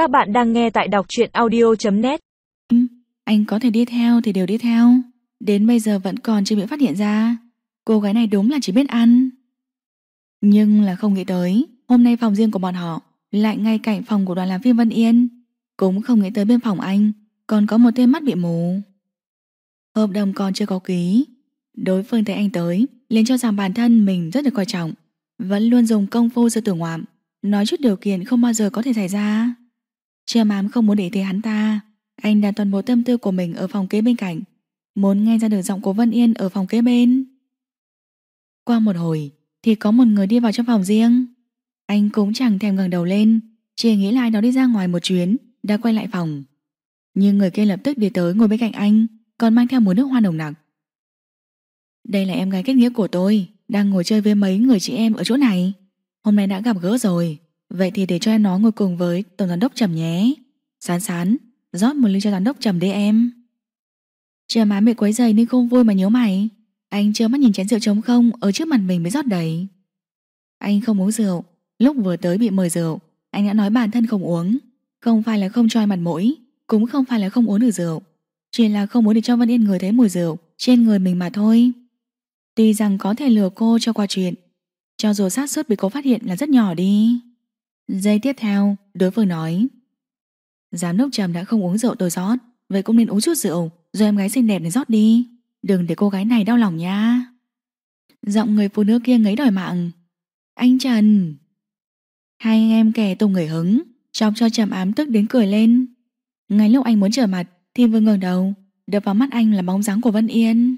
Các bạn đang nghe tại đọc truyện audio.net ừ, Anh có thể đi theo thì đều đi theo. Đến bây giờ vẫn còn chưa bị phát hiện ra. Cô gái này đúng là chỉ biết ăn. Nhưng là không nghĩ tới, Hôm nay phòng riêng của bọn họ Lại ngay cạnh phòng của đoàn làm phim Vân Yên. Cũng không nghĩ tới bên phòng anh Còn có một tên mắt bị mù. Hợp đồng còn chưa có ký. Đối phương thấy anh tới, liền cho rằng bản thân mình rất được coi trọng. Vẫn luôn dùng công phu sư tử ngoạm, Nói chút điều kiện không bao giờ có thể xảy ra. Chưa mám không muốn để thấy hắn ta. Anh đặt toàn bộ tâm tư của mình ở phòng kế bên cạnh, Muốn nghe ra được giọng của Vân Yên ở phòng kế bên. Qua một hồi, Thì có một người đi vào trong phòng riêng. Anh cũng chẳng thèm ngẩng đầu lên, Chỉ nghĩ là ai đó đi ra ngoài một chuyến, Đã quay lại phòng. Nhưng người kia lập tức đi tới ngồi bên cạnh anh, Còn mang theo một nước hoa nồng nặc. Đây là em gái kết nghĩa của tôi, Đang ngồi chơi với mấy người chị em ở chỗ này. Hôm nay đã gặp gỡ rồi Vậy thì để cho em nó ngồi cùng với Tổng giám đốc Trầm nhé. Sán sán, rót một ly cho giám đốc Trầm đi em. Chờ má bị quấy giày nên không vui mà nhớ mày. Anh chưa mắt nhìn chén rượu trống không, Ở trước mặt mình mới rót đầy. Anh không uống rượu. Lúc vừa tới bị mời rượu, Anh đã nói bản thân không uống. Không phải là không cho mặt mũi, Cũng không phải là không uống được rượu. Chỉ là không muốn để cho Vân Yên người thấy mùi rượu Trên người mình mà thôi. Tuy rằng có thể lừa cô cho qua chuyện, Cho dù xác suất bị cô phát hiện là rất nhỏ đi. Giây tiếp theo, Đối phương nói, Giám đốc Trầm đã không uống rượu, tôi rót. Vậy cũng nên uống chút rượu, Rồi em gái xinh đẹp này rót đi. Đừng để cô gái này đau lòng nha. Giọng người phụ nữ kia ngấy đòi mạng. Anh Trần. Hai anh em kẻ tùng người hứng, Chọc cho Trầm ám tức đến cười lên. Ngay lúc anh muốn trở mặt, Thì vừa ngẩng đầu, Đập vào mắt anh là bóng dáng của Vân Yên.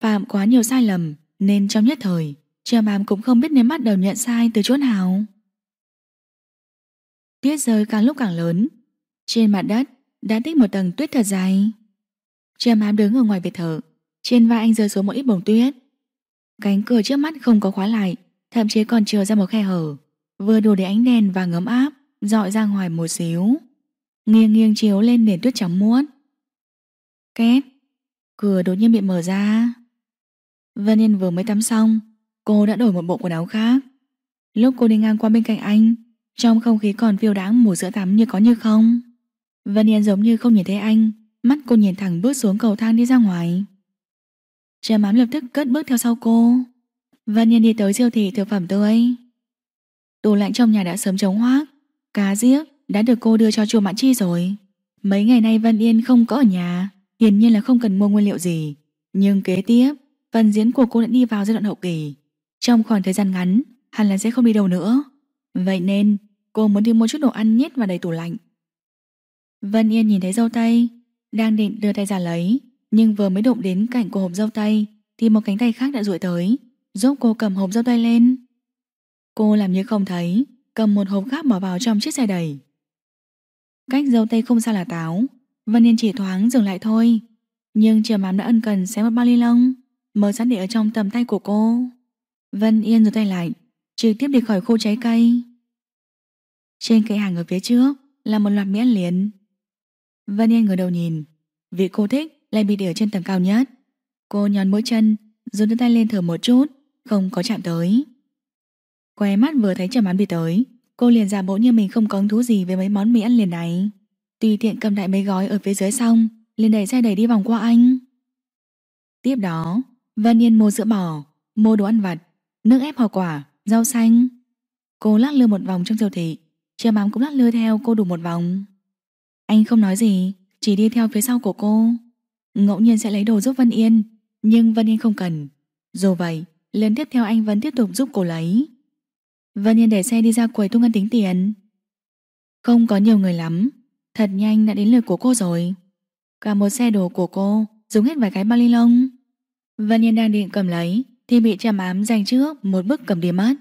Phạm quá nhiều sai lầm, Nên trong nhất thời, Trầm ám cũng không biết nên bắt đầu nhận sai từ chỗ nào. Tuyết rơi càng lúc càng lớn. Trên mặt đất đã tích một tầng tuyết thật dài Trầm ám đứng ở ngoài biệt thự. Trên vai anh rơi xuống một ít bông tuyết. Cánh cửa trước mắt không có khóa lại, Thậm chí còn chờ ra một khe hở. Vừa đủ để ánh đèn và ngấm áp, dọi ra ngoài một xíu. Nghiêng nghiêng chiếu lên nền tuyết trắng muốt. Két, Cửa đột nhiên bị mở ra. Vân Yên vừa mới tắm xong, Cô đã đổi một bộ quần áo khác. Lúc cô đi ngang qua bên cạnh anh trong không khí còn phiêu đáng mùa giữa tắm như có như không? Vân Yên giống như không nhìn thấy anh, Mắt cô nhìn thẳng bước xuống cầu thang đi ra ngoài. Trầm ám lập tức cất bước theo sau cô. Vân Yên đi tới siêu thị thực phẩm tươi. Tủ lạnh trong nhà đã sớm trống hoác, Cá giếc đã được cô đưa cho chùa Mãn Chi rồi. Mấy ngày nay Vân Yên không có ở nhà, Hiển nhiên là không cần mua nguyên liệu gì. Nhưng kế tiếp, Phần diễn của cô đã đi vào giai đoạn hậu kỳ. Trong khoảng thời gian ngắn, Hẳn là sẽ không đi đâu nữa. Vậy nên cô muốn đi mua chút đồ ăn nhét vào đầy tủ lạnh. Vân Yên nhìn thấy dâu tây, Đang định đưa tay ra lấy, Nhưng vừa mới đụng đến cạnh của hộp dâu tây, Thì một cánh tay khác đã duỗi tới, Giúp cô cầm hộp dâu tây lên. Cô làm như không thấy, Cầm một hộp khác bỏ vào trong chiếc xe đẩy. Cách dâu tây không xa là táo, Vân Yên chỉ thoáng dừng lại thôi, Nhưng chiều mám đã ân cần xé một bao ly lông Mở sẵn để ở trong tầm tay của cô. Vân Yên rồi tay lại, Trực tiếp đi khỏi khu trái cây. Trên cây hàng ở phía trước Là một loạt mỹ ăn liền. Vân Yên ngửa đầu nhìn. Vị cô thích lại bị để ở trên tầng cao nhất. Cô nhón mũi chân Rồi đưa tay lên thở một chút, Không có chạm tới. Quay mắt vừa thấy trầm án bị tới, Cô liền giả bộ như mình không có hứng thú gì Với mấy món mì ăn liền này. Tùy tiện cầm đại mấy gói ở phía dưới xong, liền đẩy xe đẩy đi vòng qua anh. Tiếp đó, Vân Yên mua sữa bò, Mua đồ ăn vặt, Nước ép hoa quả, Rau xanh. Cô lắc lư một vòng trong siêu thị. Chia ám cũng lắc lư theo cô đủ một vòng. Anh không nói gì, Chỉ đi theo phía sau của cô. Ngẫu nhiên sẽ lấy đồ giúp Vân Yên, Nhưng Vân Yên không cần. Dù vậy, lần tiếp theo anh vẫn tiếp tục giúp cô lấy. Vân Yên để xe đi ra quầy thu ngân tính tiền. Không có nhiều người lắm, Thật nhanh đã đến lượt của cô rồi. Cả một xe đồ của cô Dùng hết vài cái bao ly lông. Vân Yên đang định cầm lấy, Thì bị trầm ám giành trước một bước cầm đi mất.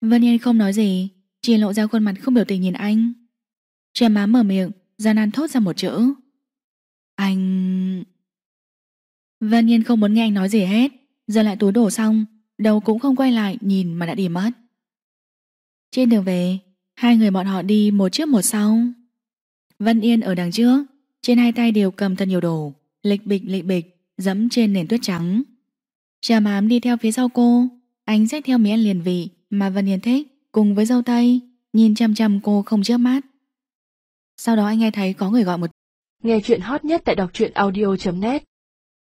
Vân Yên không nói gì chỉ lộ ra khuôn mặt không biểu tình nhìn anh. Che má mở miệng, gian nan thốt ra một chữ. Anh... Vân Yên không muốn nghe anh nói gì hết. Giờ lại túi đổ xong, Đầu cũng không quay lại nhìn mà đã đi mất. Trên đường về, Hai người bọn họ đi một trước một sau. Vân Yên ở đằng trước, Trên hai tay đều cầm thật nhiều đồ, Lịch bịch lịch bịch, Dẫm trên nền tuyết trắng. Trà mám đi theo phía sau cô, Anh xách theo miếng liền vị Mà Vân Yên thích. Cùng với dâu tây, Nhìn chăm chăm cô không chớp mắt. Sau đó anh nghe thấy có người gọi một Nghe chuyện hot nhất tại đọc truyện audio.net